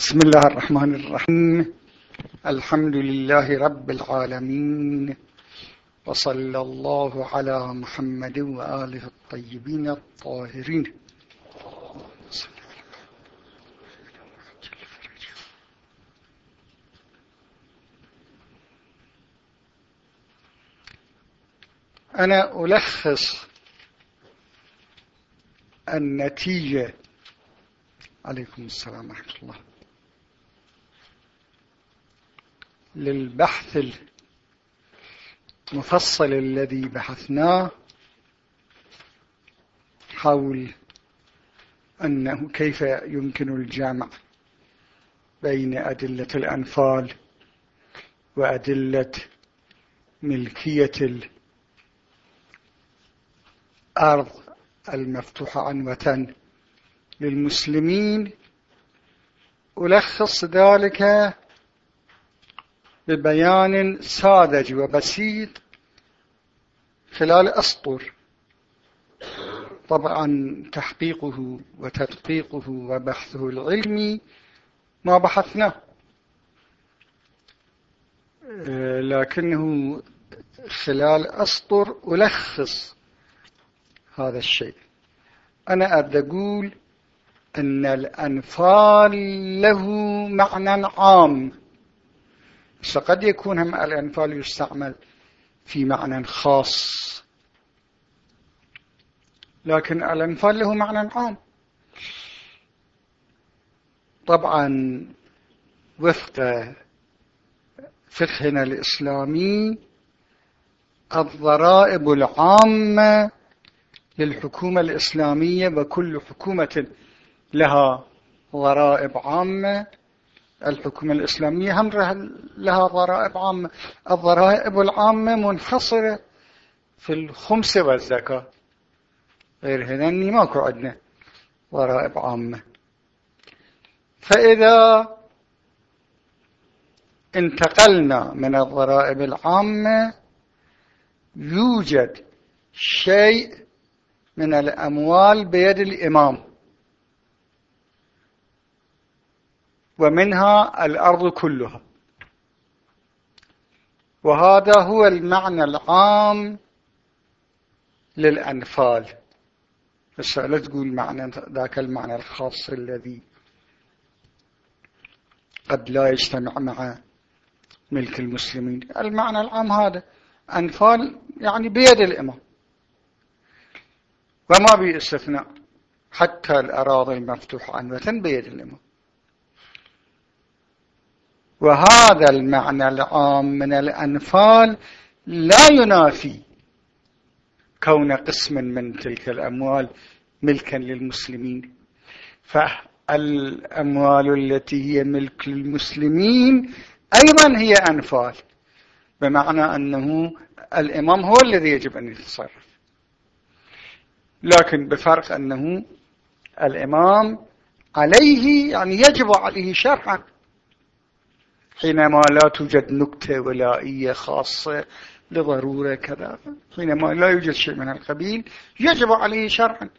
بسم الله الرحمن الرحيم. الحمد لله رب العالمين. وصلى الله على محمد وآله الطيبين الطاهرين. أنا ألخص النتيجة. عليكم السلام ورحمة الله. للبحث المفصل الذي بحثناه حول أنه كيف يمكن الجمع بين أدلة الأنفال وأدلة ملكية الأرض المفتوحة عنوة للمسلمين. ألخص ذلك ببيان ساذج وبسيط خلال أسطر. طبعا تحقيقه وتدقيقه وبحثه العلمي ما بحثناه. لكنه خلال أسطر ألخص هذا الشيء. أنا أقول أن الأنفال له معنى عام. قد يكون هم الأنفال يستعمل في معنى خاص. لكن الأنفال له معنى عام. طبعا وفق فقهنا الإسلامي الضرائب العامة للحكومة الإسلامية وكل حكومة لها ضرائب عامة. الحكومة الإسلامية هم لها ضرائب عامة. الضرائب العامة منحصرة في الخمس والزكاة. غير هذني ماكو عندنا ضرائب عامة. فإذا انتقلنا من الضرائب العامة يوجد شيء من الأموال بيد الإمام. ومنها الأرض كلها. وهذا هو المعنى العام للأنفال. بس لا تقول معنى ذاك المعنى الخاص الذي قد لا يجتمع مع ملك المسلمين. المعنى العام هذا أنفال يعني بيد الإمام. وما بيستثناء حتى الأراضي المفتوحة عنوة بيد الإمام. وهذا المعنى العام من الأنفال لا ينافي كون قسم من تلك الأموال ملكا للمسلمين. فالأموال التي هي ملك للمسلمين أيضا هي أنفال بمعنى أنه الإمام هو الذي يجب أن يتصرف. لكن بفرق أنه الإمام عليه يعني يجب عليه شرعا حينما لا توجد نكتة ولائية خاصة لضرورة كذا حينما لا يوجد شيء من القبيل يجب عليه شرعا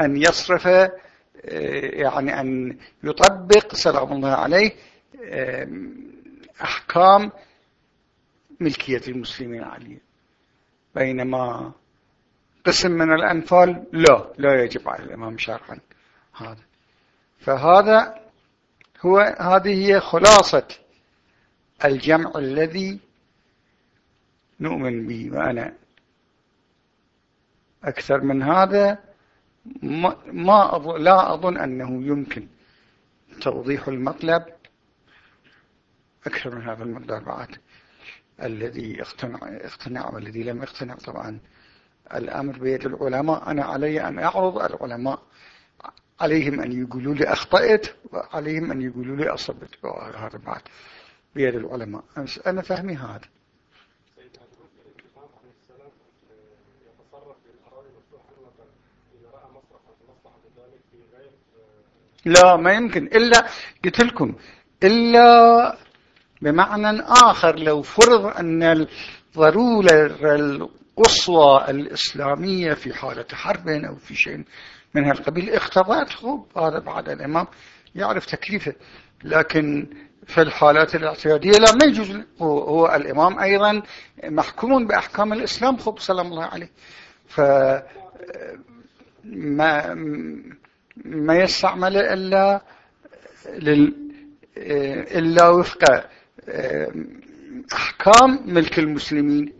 أن يصرف آه، يعني أن يطبق سلام الله عليه أحكام ملكية المسلمين عليه. بينما قسم من الأنفال لا لا يجب على الإمام شرعا هذا. فهذا هو هذه هي خلاصة الجمع الذي نؤمن به. وأنا أكثر من هذا ما أظن لا أظن أنه يمكن توضيح المطلب أكثر من هذا المقدار بعد الذي اقتنع, اقتنع والذي لم يقتنع طبعا الأمر بيد العلماء. أنا علي أن أعرض العلماء عليهم أن يقولوا لي أخطأت وعليهم أن يقولوا لي أصبت. هذا بعد بيد العلماء. أنا فهمي هذا. لا ما يمكن. إلا قلت لكم إلا بمعنى آخر لو فرض أن الضرورة القصوى الإسلامية في حالة حرب أو في شيء من هالقبيل. اقتضت خب هذا بعد الإمام يعرف تكليفه. لكن في الحالات الاعتيادية لا ما يجوز. هو الإمام أيضا محكوم بأحكام الإسلام خب سلام الله عليه. ف ما ما يستعمل إلا لل إلا وفق أحكام ملك المسلمين.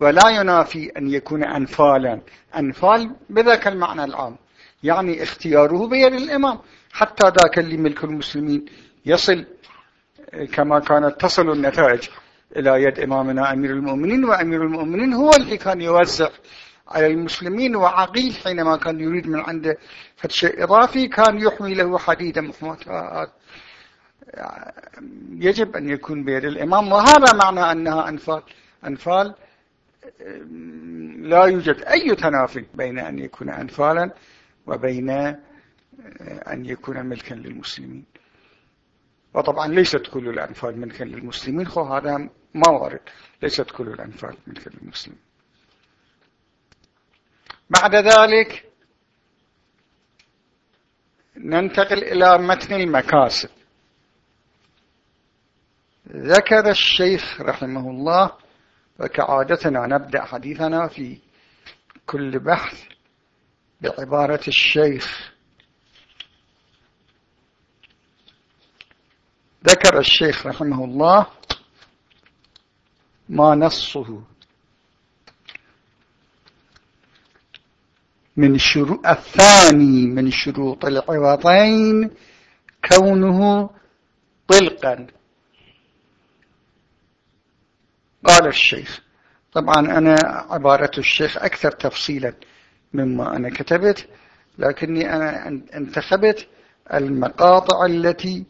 ولا ينافي أن يكون أنفالا. أنفال بذاك المعنى العام. يعني اختياره بيد الإمام. حتى ذاك اللي ملك المسلمين يصل كما كانت تصل النتائج إلى يد إمامنا أمير المؤمنين وأمير المؤمنين هو اللي كان يوزع على المسلمين وعقيل حينما كان يريد من عنده شيء إضافي كان يحمي له حديدا محمد. يجب أن يكون بيد الإمام وهذا معنى أنها أنفال. أنفال لا يوجد أي تنافي بين أن يكون أنفالا وبين أن يكون ملكا للمسلمين. وطبعا ليست كل الأنفال ملكا للمسلمين خو هذا ما وارد. ليست كل الأنفال ملكا للمسلمين. بعد ذلك ننتقل إلى متن المكاسب. ذكر الشيخ رحمه الله وكعادتنا نبدأ حديثنا في كل بحث بعبارة الشيخ. ذكر الشيخ رحمه الله ما نصه من شروط الثاني من شروط العوضين كونه طلقا. قال الشيخ طبعا أنا عبارة الشيخ أكثر تفصيلا. مما أنا كتبت لكني أنا انتخبت المقاطع التي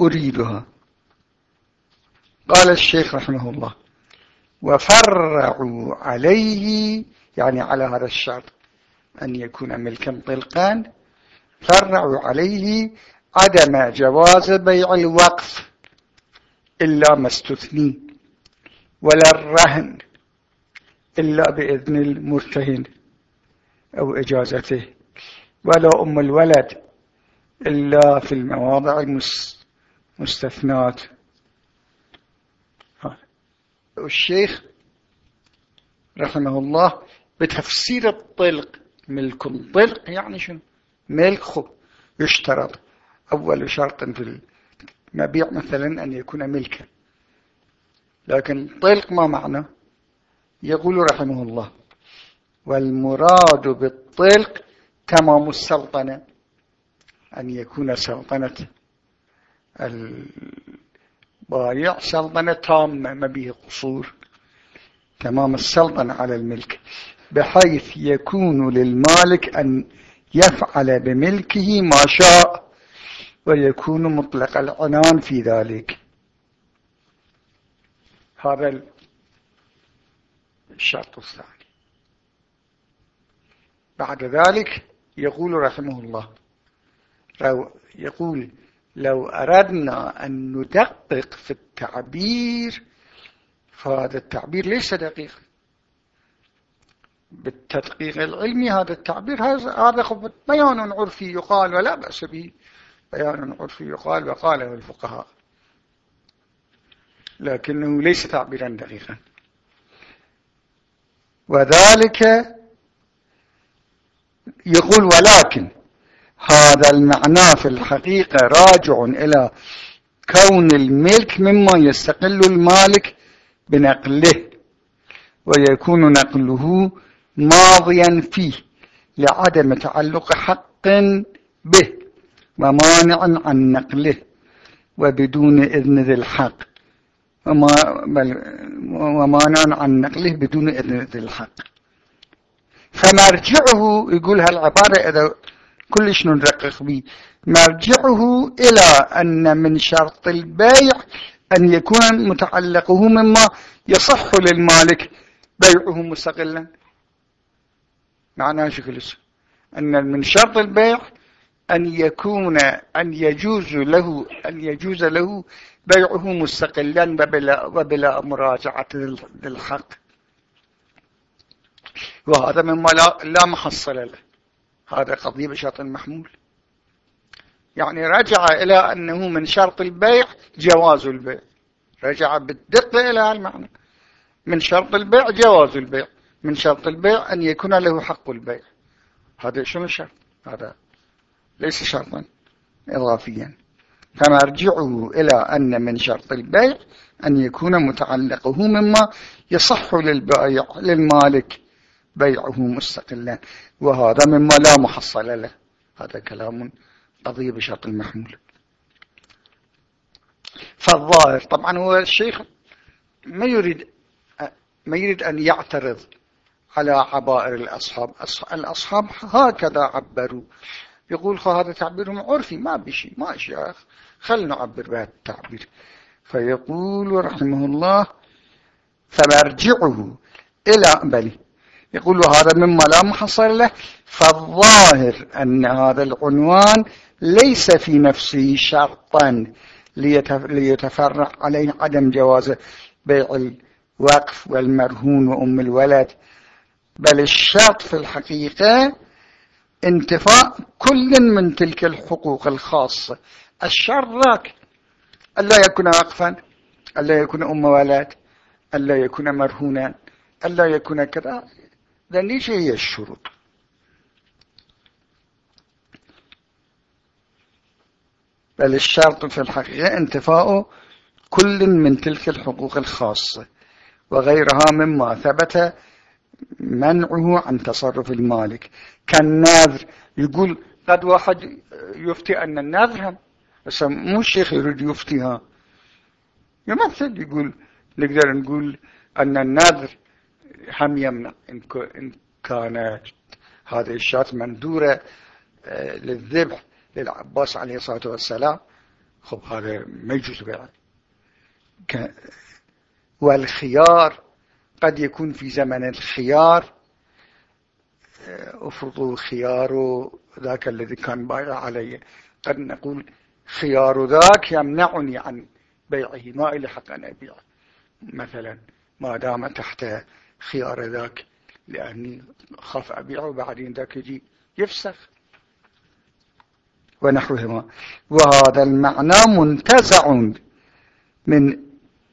أريدها. قال الشيخ رحمه الله وفرعوا عليه يعني على هذا الشرط أن يكون ملكا طلقان فرعوا عليه عدم جواز بيع الوقف إلا ما استثني ولا الرهن إلا بإذن المرتهن. أو إجازته. ولا أم الولد إلا في المواضع المستثنات الشيخ رحمه الله بتفسير الطلق ملك طلق يعني شنو؟ ملك يشترط أول شرط في المبيع مثلا أن يكون ملكا. لكن طلق ما معنى؟ يقول رحمه الله والمراد بالطلق تمام السلطنة أن يكون سلطنة البايع سلطنة تامة ما به قصور. تمام السلطنة على الملك بحيث يكون للمالك أن يفعل بملكه ما شاء ويكون مطلق العنان في ذلك. هذا الشرط الثاني. بعد ذلك يقول رحمه الله يقول لو أردنا أن ندقق في التعبير فهذا التعبير ليس دقيقا بالتدقيق العلمي هذا التعبير هذا بيان عرفي يقال ولا بأس به. بيان عرفي يقال وقاله الفقهاء. لكنه ليس تعبيرا دقيقا. وذلك يقول ولكن هذا المعنى في الحقيقة راجع إلى كون الملك مما يستقل المالك بنقله ويكون نقله ماضيا فيه لعدم تعلق حق به ومانع عن نقله وبدون إذن ذي الحق وما ومانع عن نقله بدون إذن ذي الحق. فمرجعه يقول هالعبارة إذا كلش ندقق به مرجعه إلى أن من شرط البيع أن يكون متعلقه مما يصح للمالك بيعه مستقلا. معناه شكل أن من شرط البيع أن يكون أن يجوز له أن يجوز له بيعه مستقلا وبلا, وبلا مراجعة للحق. وهذا مما لا, لا محصل له. هذا قضية بشرط محمول يعني رجع إلى أنه من شرط البيع جواز البيع. رجع بالدقة إلى المعنى. من شرط البيع جواز البيع. من شرط البيع أن يكون له حق البيع. هذا شنو الشرط هذا ليس شرطا إضافيا. فمرجعه إلى أن من شرط البيع أن يكون متعلقه مما يصح للبائع للمالك. بيعه مستقلا. وهذا مما لا محصل له. هذا كلام قضية بشرط المحمول. فالظاهر طبعا هو الشيخ ما يريد ما يريد أن يعترض على عبائر الأصحاب. الأصحاب هكذا عبروا. يقول هذا تعبيرهم عرفي. ما بشي ما شيخ خل نعبر بهذا التعبير. فيقول رحمه الله فمرجعه إلى بلي يقول هذا مما لا محصل له فالظاهر أن هذا العنوان ليس في نفسه شرطا ليتفرع عليه عدم جواز بيع الوقف والمرهون وأم الولد. بل الشرط في الحقيقة انتفاء كل من تلك الحقوق الخاصة. الشرط ألا يكون وقفا ألا يكون أم ولد ألا يكون مرهونا ألا يكون كذا. ذلك هي الشروط؟ بل الشرط في الحقيقة انتفاء كل من تلك الحقوق الخاصة وغيرها مما ثبت منعه عن تصرف المالك. كالناذر يقول قد واحد يفتي أن الناذر هم. بس مو الشيخ يريد يفتيها. يمثل يقول نقدر نقول أن الناذر هم يمنع. إن كانت هذه الشاة مندورة آه، للذبح للعباس عليه الصلاة والسلام. خب هذا ما يجوز بيعه والخيار قد يكون في زمن الخيار. آه، افرضوا خيار ذاك الذي كان بايع علي قد نقول خيار ذاك يمنعني عن بيعه ما إلي حق أن أبيعه. مثلا ما دام تحت خيار ذاك لأني خاف أبيعه وبعدين ذاك يجي يفسخ. ونحوهما. وهذا المعنى منتزع من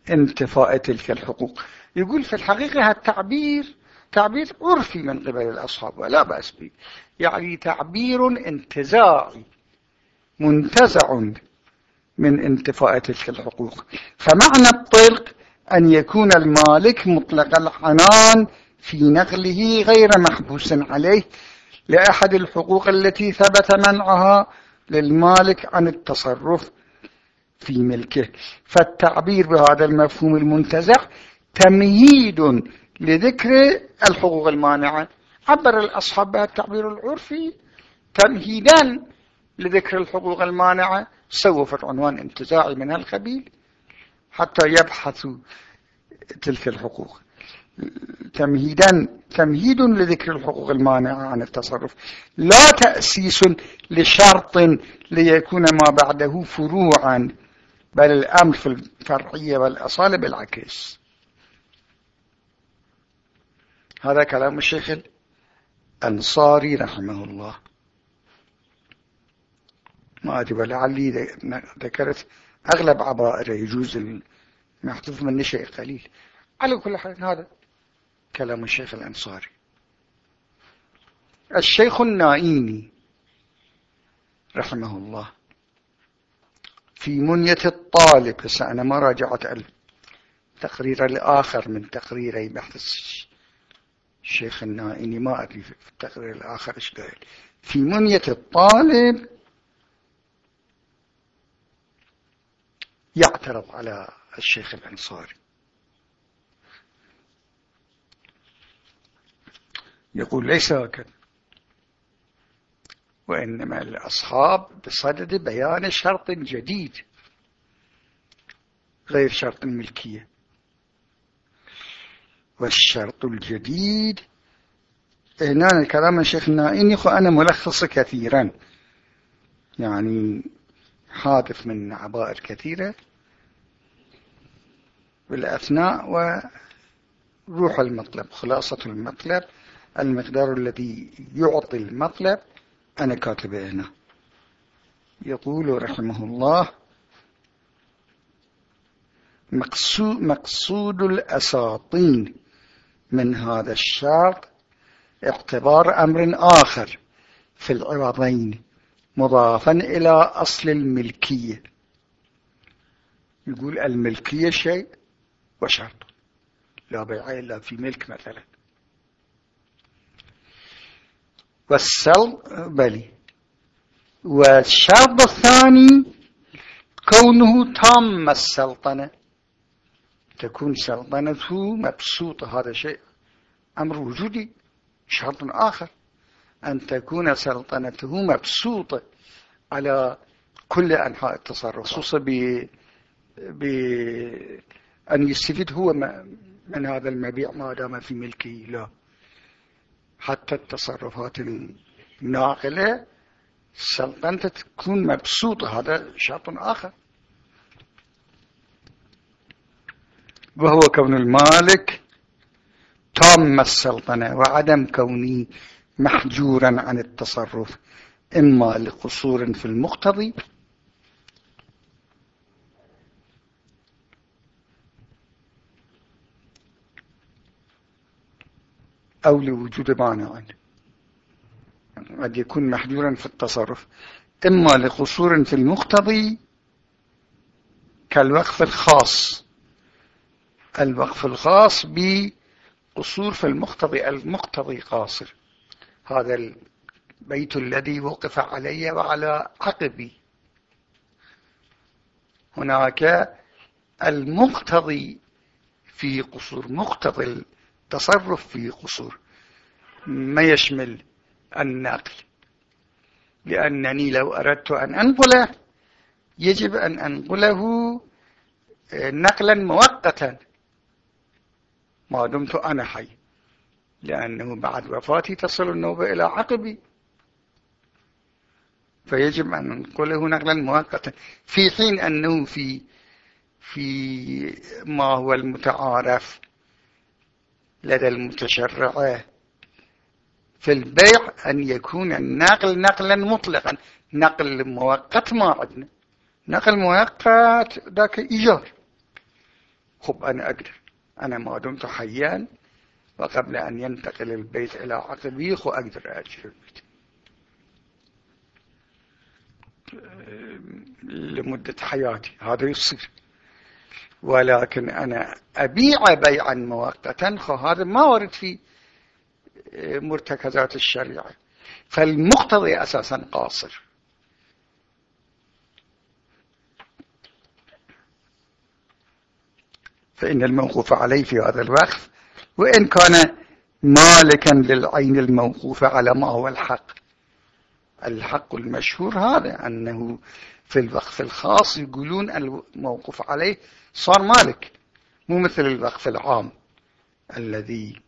انتفاء تلك الحقوق. يقول في الحقيقة التعبير تعبير عرفي من قبل الأصحاب ولا بأس به. يعني تعبير انتزاعي منتزع من انتفاء تلك الحقوق. فمعنى الطلق أن يكون المالك مطلق العنان في نقله غير محبوس عليه لأحد الحقوق التي ثبت منعها للمالك عن التصرف في ملكه. فالتعبير بهذا المفهوم المنتزع تمهيد لذكر الحقوق المانعة. عبر الأصحاب بها التعبير العرفي تمهيدا لذكر الحقوق المانعة. سووا في عنوان انتزاعي من القبيل حتى يبحثوا تلك الحقوق. تمهيدا تمهيد لذكر الحقوق المانعة عن التصرف. لا تأسيس لشرط ليكون ما بعده فروعا بل الأمر في الفرعية والأصالة بالعكس. هذا كلام الشيخ الأنصاري رحمه الله. ما أدري لعلي ذكرت أغلب عبائره يجوز المحذوف من شيء قليل. على كل حال هذا كلام الشيخ الأنصاري. الشيخ النائيني رحمه الله في منية الطالب هسه أنا ما راجعت التقرير الآخر من تقريري بحث الشيخ النائيني ما أدري في التقرير الآخر إيش قال في منية الطالب يعترض على الشيخ الأنصاري. يقول ليس هكذا. وإنما الأصحاب بصدد بيان شرط جديد غير شرط الملكية. والشرط الجديد هنا الكلام الشيخ النائني أنا ملخص كثيرا. يعني حادث من عبائر كثيرة. بالأثناء وروح المطلب خلاصة المطلب المقدار الذي يعطي المطلب أنا كاتبه هنا. يقول رحمه الله مقصود, الأساطين من هذا الشرط اعتبار أمر آخر في العوضين مضافا إلى أصل الملكية. يقول الملكية شيء وشرط لا بيع إلا في ملك مثلا. والسل بلي. والشرط الثاني كونه تام السلطنة. تكون سلطنته مبسوطة هذا شيء. أمر وجودي. شرط آخر. أن تكون سلطنته مبسوطة على كل أنحاء التصرف خصوصا بأن يستفيد هو من هذا المبيع ما دام في ملكه. لا. حتى التصرفات الناقلة سلطنته تكون مبسوطة. هذا شرط آخر. وهو كون المالك تام السلطنة وعدم كونه محجورا عن التصرف إما لقصور في المقتضي أو لوجود مانع. قد يكون محجورا في التصرف. إما لقصور في المقتضي كالوقف الخاص. الوقف الخاص بقصور في المقتضي المقتضي قاصر. هذا البيت الذي وقف علي وعلى عقبي. هناك المقتضي في قصور مقتضي التصرف في قصور. ما يشمل النقل. لأنني لو أردت أن أنقله يجب أن أنقله نقلا مؤقتا. ما دمت أنا حي. لأنه بعد وفاتي تصل النوبة إلى عقبي. فيجب أن ننقله نقلا مؤقتا. في حين أنه في في ما هو المتعارف لدى المتشرع في البيع أن يكون النقل نقلا مطلقا. نقل مؤقت ما عندنا نقل مؤقت ذاك إيجار. خب أنا أقدر. أنا ما دمت حيا وقبل أن ينتقل البيت إلى عقبيخ وأقدر أجر البيت. لمدة حياتي هذا يصير. ولكن أنا أبيع بيعا مؤقتا فهذا ما ورد في مرتكزات الشريعة. فالمقتضي أساسا قاصر. فإن الموقوف عليه في هذا الوقف وإن كان مالكا للعين الموقوفة على ما هو الحق. الحق المشهور هذا أنه في الوقف الخاص يقولون الموقوف عليه صار مالك. مو مثل الوقف العام الذي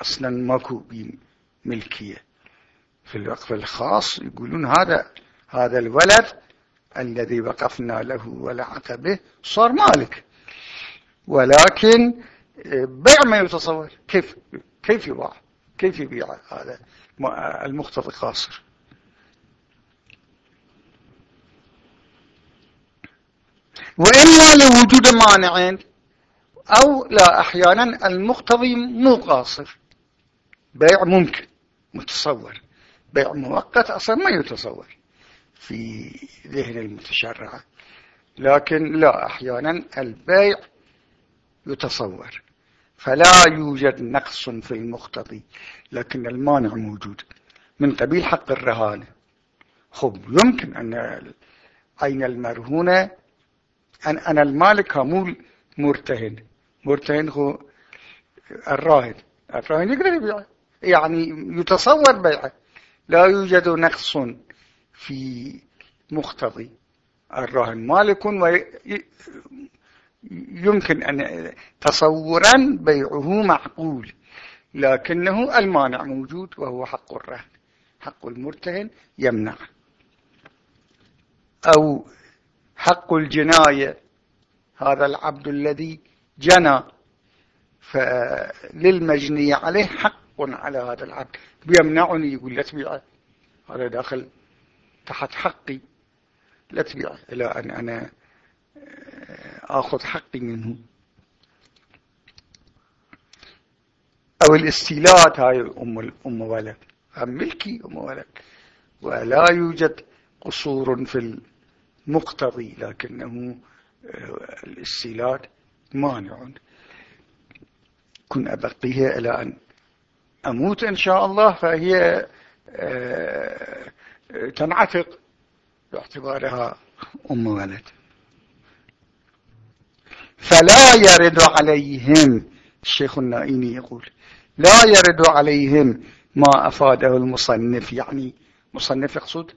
أصلا ماكو بملكية. في الوقف الخاص يقولون هذا هذا الولد الذي وقفنا له ولعق صار مالك. ولكن بيع ما يتصور. كيف كيف يباع؟ كيف يبيع هذا المقتضى قاصر وإما لوجود مانعين أو لا أحيانا المقتضي مو قاصر. بيع ممكن متصور. بيع مؤقت أصلا ما يتصور في ذهن المتشرع. لكن لا أحيانا البيع يتصور. فلا يوجد نقص في المقتضي لكن المانع موجود. من قبيل حق الرهانة خب يمكن أن عين المرهونة أنا المالك مو مرتهن. مرتهن هو الراهن. الراهن يقدر يبيعه يعني يتصور بيعه. لا يوجد نقص في مقتضي. الراهن مالك ويمكن أن تصورا بيعه معقول لكنه المانع موجود وهو حق الرهن حق المرتهن يمنع. أو حق الجناية هذا العبد الذي جنى فللمجني عليه حق على هذا العبد. بيمنعني يقول لا تبيعه هذا داخل تحت حقي لا تبيع إلى أن أنا آخذ حقي منه. أو الاستيلات هاي أم, أم ولد أم ملكي أم ولد ولا يوجد قصور في المقتضي لكنه آه، الاستيلات مانع. كن أبقيها إلى أن أموت إن شاء الله فهي آه، تنعتق باعتبارها أم ولد. فلا يرد عليهم الشيخ النائيني يقول لا يرد عليهم ما أفاده المصنف يعني مصنف يقصد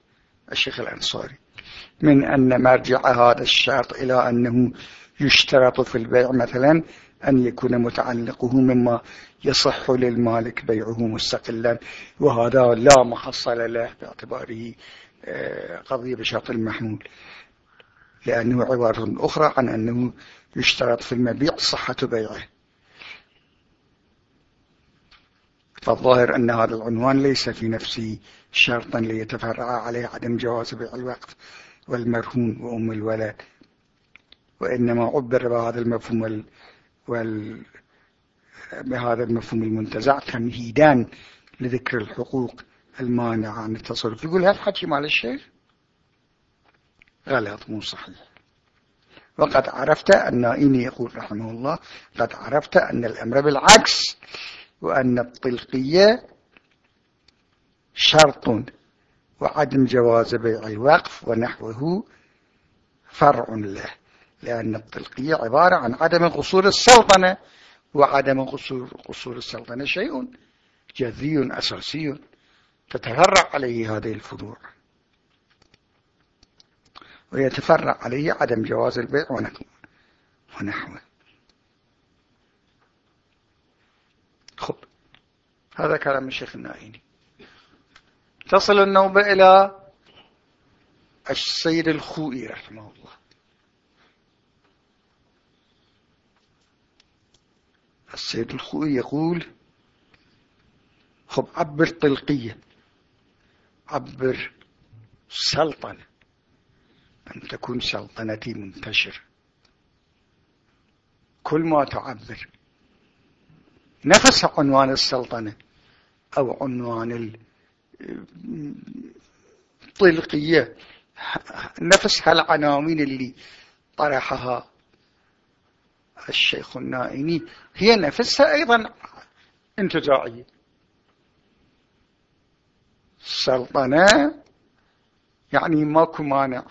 الشيخ الأنصاري. من أن مرجع هذا الشرط إلى أنه يشترط في البيع مثلا أن يكون متعلقه مما يصح للمالك بيعه مستقلا وهذا لا محصل له باعتباره آه، قضية بشرط المحمول. لأنه عبارة أخرى عن أنه يشترط في المبيع صحة بيعه. فالظاهر أن هذا العنوان ليس في نفسه شرطا ليتفرع عليه عدم جواز بيع الوقف والمرهون وأم الولد وإنما عبر بهذا المفهوم وال, وال بهذا المفهوم المنتزع تمهيدا لذكر الحقوق المانعة عن التصرف. يقول هذا حكي مال الشيخ؟ غلط مو صحيح. وقد عرفت أن إني يقول رحمه الله قد عرفت أن الأمر بالعكس وأن الطلقية شرط وعدم جواز بيع الوقف ونحوه فرع له. لأن الطلقية عبارة عن عدم قصور السلطنة وعدم قصور, قصور السلطنة شيء جذي أساسي تتفرع عليه هذه الفروع. ويتفرع عليه عدم جواز البيع ونحوه خب هذا كلام الشيخ النائيني تصل النوبة إلى السيد الخوئي رحمه الله. السيد الخوئي يقول خب عبر طلقية عبر سلطنة أن تكون سلطنتي منتشرة. كل ما تعبر نفس عنوان السلطنة أو عنوان الطلقية نفس هالعناوين اللي طرحها الشيخ النائني هي نفسها أيضا انتزاعية السلطنة يعني ماكو مانع.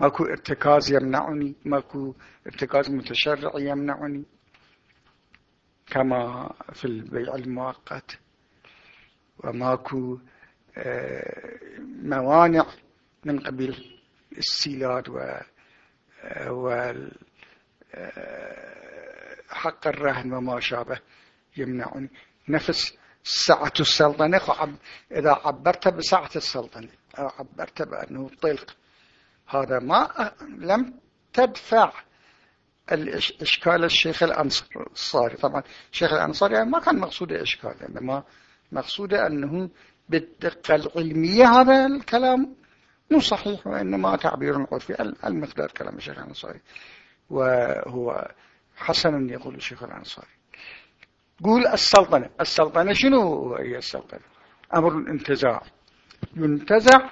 ماكو ارتكاز يمنعني ماكو ارتكاز متشرع يمنعني. كما في البيع المؤقت. وماكو آه، موانع من قبل السيلات و آه، آه، الرهن وما شابه يمنعني نفس سعة السلطنة إذا عبرت بسعة السلطنة أو عبرت بأنه طلق هذا ما لم تدفع الإشكال الشيخ الأنصاري. طبعا الشيخ الأنصاري يعني ما كان مقصوده إشكال إنما مقصوده أنه بالدقة العلمية هذا الكلام مو صحيح وإنما تعبير عرفي المقدار كلام الشيخ الأنصاري. وهو حسن يقول الشيخ الأنصاري. قول السلطنة. السلطنة شنو هي السلطنة؟ أمر الانتزاع. ينتزع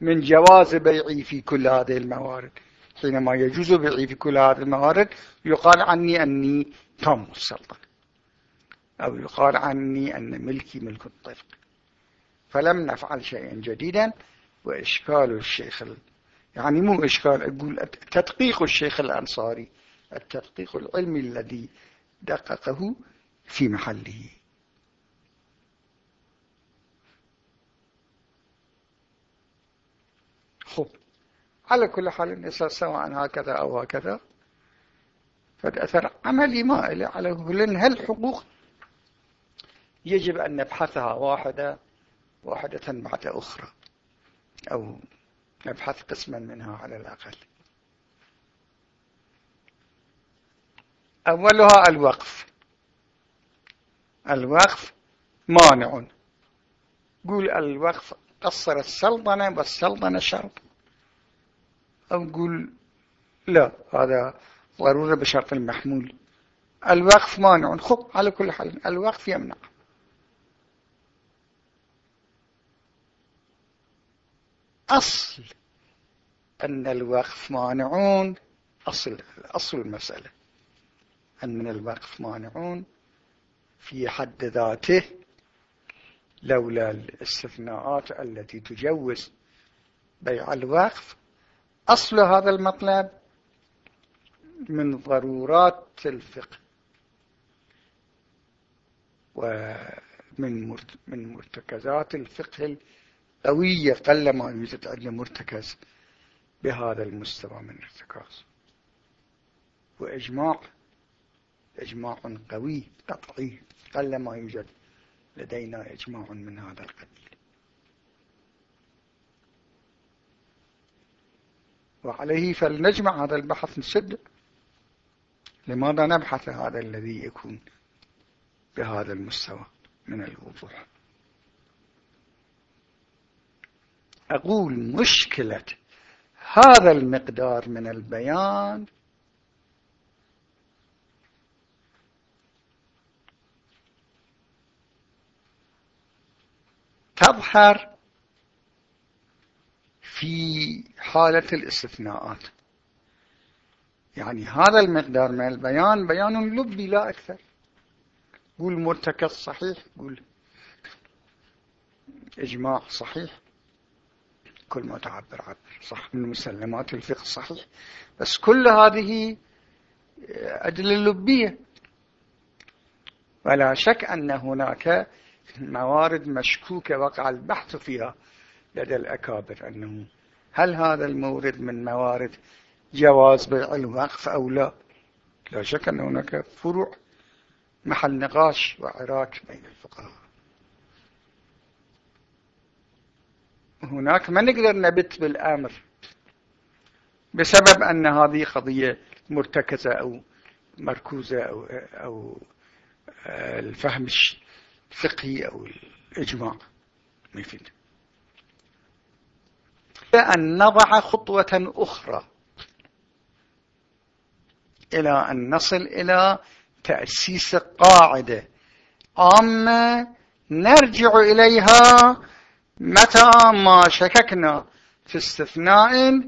من جواز بيعي في كل هذه الموارد. حينما يجوز بيعي في كل هذه الموارد يقال عني أني تم السلطنة. أو يقال عني أن ملكي ملك الطفل فلم نفعل شيئا جديدا وإشكال الشيخ يعني مو إشكال أقول تدقيق الشيخ الأنصاري التدقيق العلمي الذي دققه في محله. خب على كل حال سواء هكذا أو هكذا فالأثر عملي ما إلي على لأن هالحقوق يجب أن نبحثها واحدة واحدة بعد أخرى أو نبحث قسما منها على الأقل. أولها الوقف. الوقف مانع. قول الوقف قصر السلطنة والسلطنة شرط. أو نقول لا هذا ضرورة بشرط المحمول. الوقف مانع. خب على كل حال الوقف يمنع. أصل أن الوقف مانعون. أصل, أصل المسألة. أن الوقف مانعون في حد ذاته لولا الاستثناءات التي تجوز بيع الوقف. أصل هذا المطلب من ضرورات الفقه ومن من مرتكزات الفقه القوية قلما يوجد عندنا مرتكز بهذا المستوى من الارتكاز. وإجماع إجماع قوي قطعي قلما يوجد لدينا إجماع من هذا القبيل. وعليه فلنجمع هذا البحث نسد لماذا نبحث هذا الذي يكون بهذا المستوى من الوضوح؟ أقول مشكلة هذا المقدار من البيان. تظهر في حالة الاستثناءات. يعني هذا المقدار من البيان بيان لبي لا أكثر. قول مرتكز صحيح قول إجماع صحيح. كل ما تعبر عبر. صح من مسلمات الفقه صحيح. بس كل هذه أدلة لبية. ولا شك أن هناك موارد مشكوكة وقع البحث فيها لدى الأكابر أنه هل هذا المورد من موارد جواز بيع الوقف أو لا؟ لا شك أن هناك فروع محل نقاش وعراك بين الفقهاء. هناك ما نقدر نبت بالأمر بسبب أن هذه قضية مرتكزة أو مركوزة أو, أو الفهم الفقهي أو الإجماع. ما يفيد. أن نضع خطوة أخرى إلى أن نصل إلى تأسيس قاعدة عامة نرجع إليها متى ما شككنا في استثناء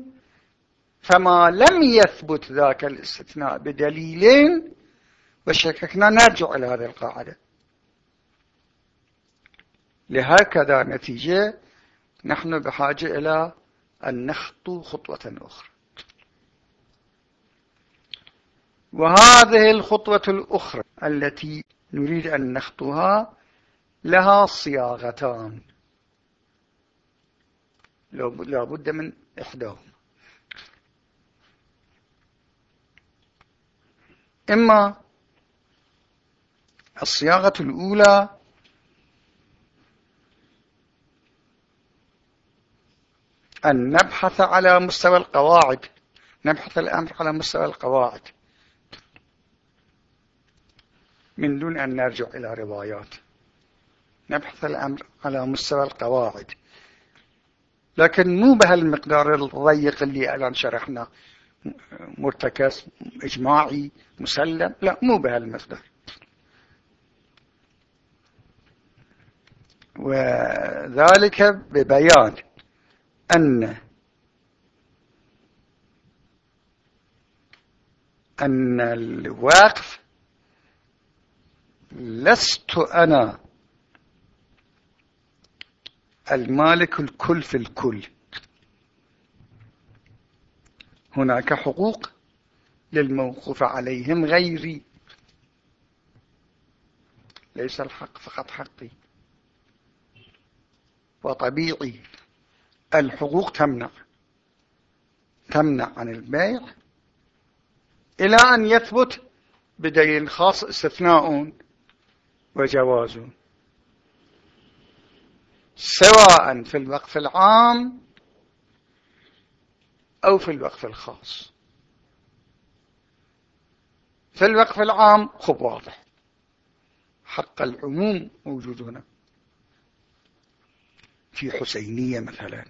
فما لم يثبت ذاك الاستثناء بدليل وشككنا نرجع إلى هذه القاعدة. لهكذا نتيجة نحن بحاجة إلى أن نخطو خطوة أخرى. وهذه الخطوة الأخرى التي نريد أن نخطوها لها صياغتان. لا بد من إحداهما إما الصياغة الأولى أن نبحث على مستوى القواعد. نبحث الأمر على مستوى القواعد. من دون أن نرجع إلى روايات. نبحث الأمر على مستوى القواعد. لكن مو بهالمقدار الضيق اللي الآن شرحنا مرتكز إجماعي مسلم لا مو بهالمقدار. وذلك ببيان أن أن الواقف لست أنا المالك الكل في الكل. هناك حقوق للموقوف عليهم غيري. ليس الحق فقط حقي. وطبيعي. الحقوق تمنع. تمنع عن البيع إلى أن يثبت بدليل خاص استثناء وجواز سواء في الوقف العام أو في الوقف الخاص. في الوقف العام خب واضح. حق العموم موجود هنا في حسينية مثلا.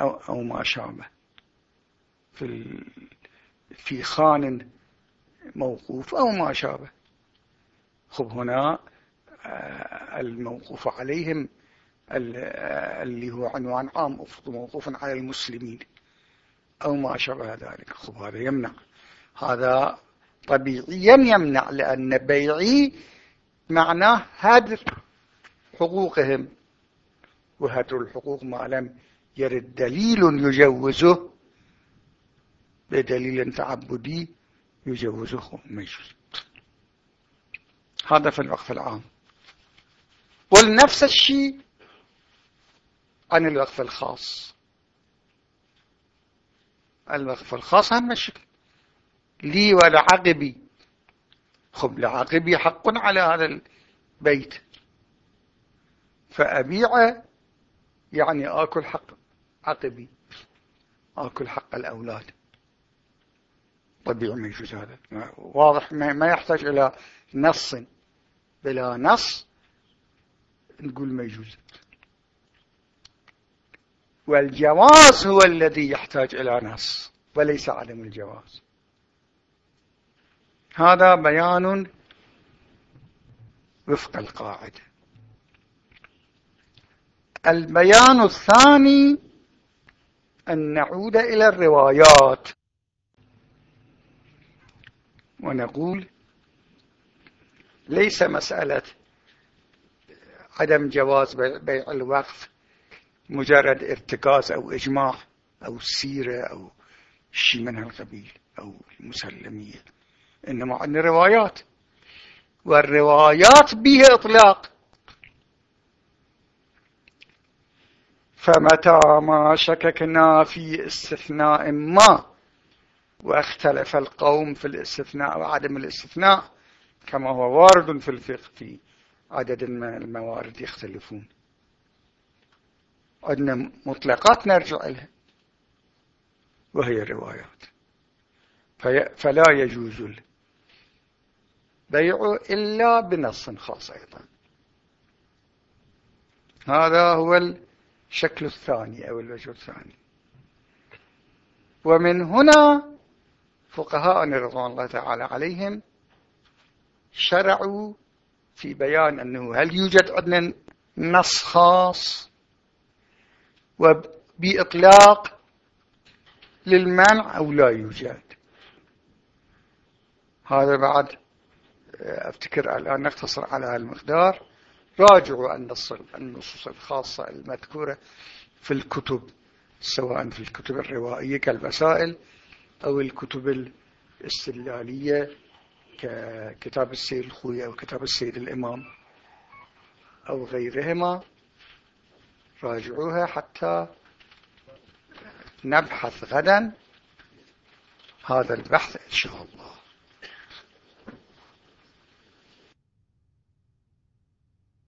أو, أو ما شابه. في, في خان موقوف أو ما شابه. خب هنا الموقوف عليهم اللي هو عنوان عام موقوف على المسلمين. أو ما شابه ذلك. خب هذا يمنع. هذا طبيعيا يمنع لأن بيعي معناه هدر حقوقهم. وهدر الحقوق ما لم يرد دليل يجوزه. بدليل تعبدي يجوزه. ما يجوز. هذا في الوقف العام. والنفس الشيء عن الوقف الخاص. الوقف الخاص هم الشكل. لي ولعقبي. خب لعقبي حق على هذا البيت. فأبيعه يعني آكل حق عقبي. آكل حق الأولاد. طبيعي ما يجوز هذا. واضح ما يحتاج إلى نص. بلا نص نقول ما يجوز. والجواز هو الذي يحتاج إلى نص وليس عدم الجواز. هذا بيان وفق القاعدة. البيان الثاني أن نعود إلى الروايات. ونقول ليس مسألة عدم جواز بيع الوقف مجرد ارتكاز أو إجماع أو سيرة أو شيء من هالقبيل أو المسلمية. إنما عندنا روايات والروايات بها إطلاق. فمتى ما شككنا في استثناء ما واختلف القوم في الاستثناء وعدم الاستثناء كما هو وارد في الفقه. عدد الموارد يختلفون. عندنا مطلقات نرجع لها وهي الروايات. فلا يجوز البيع إلا بنص خاص أيضا. هذا هو الشكل الثاني أو الوجه الثاني. ومن هنا فقهاء رضوان الله تعالى عليهم شرعوا في بيان أنه هل يوجد عندنا نص خاص وبإطلاق للمنع أو لا يوجد؟ هذا بعد أفتكر الآن نقتصر على المقدار راجعوا النص النصوص الخاصة المذكورة في الكتب سواء في الكتب الروائية كالمسائل أو الكتب الاستدلالية ككتاب السيد الخوي أو كتاب السيد الإمام أو غيرهما راجعوها حتى نبحث غدا هذا البحث إن شاء الله.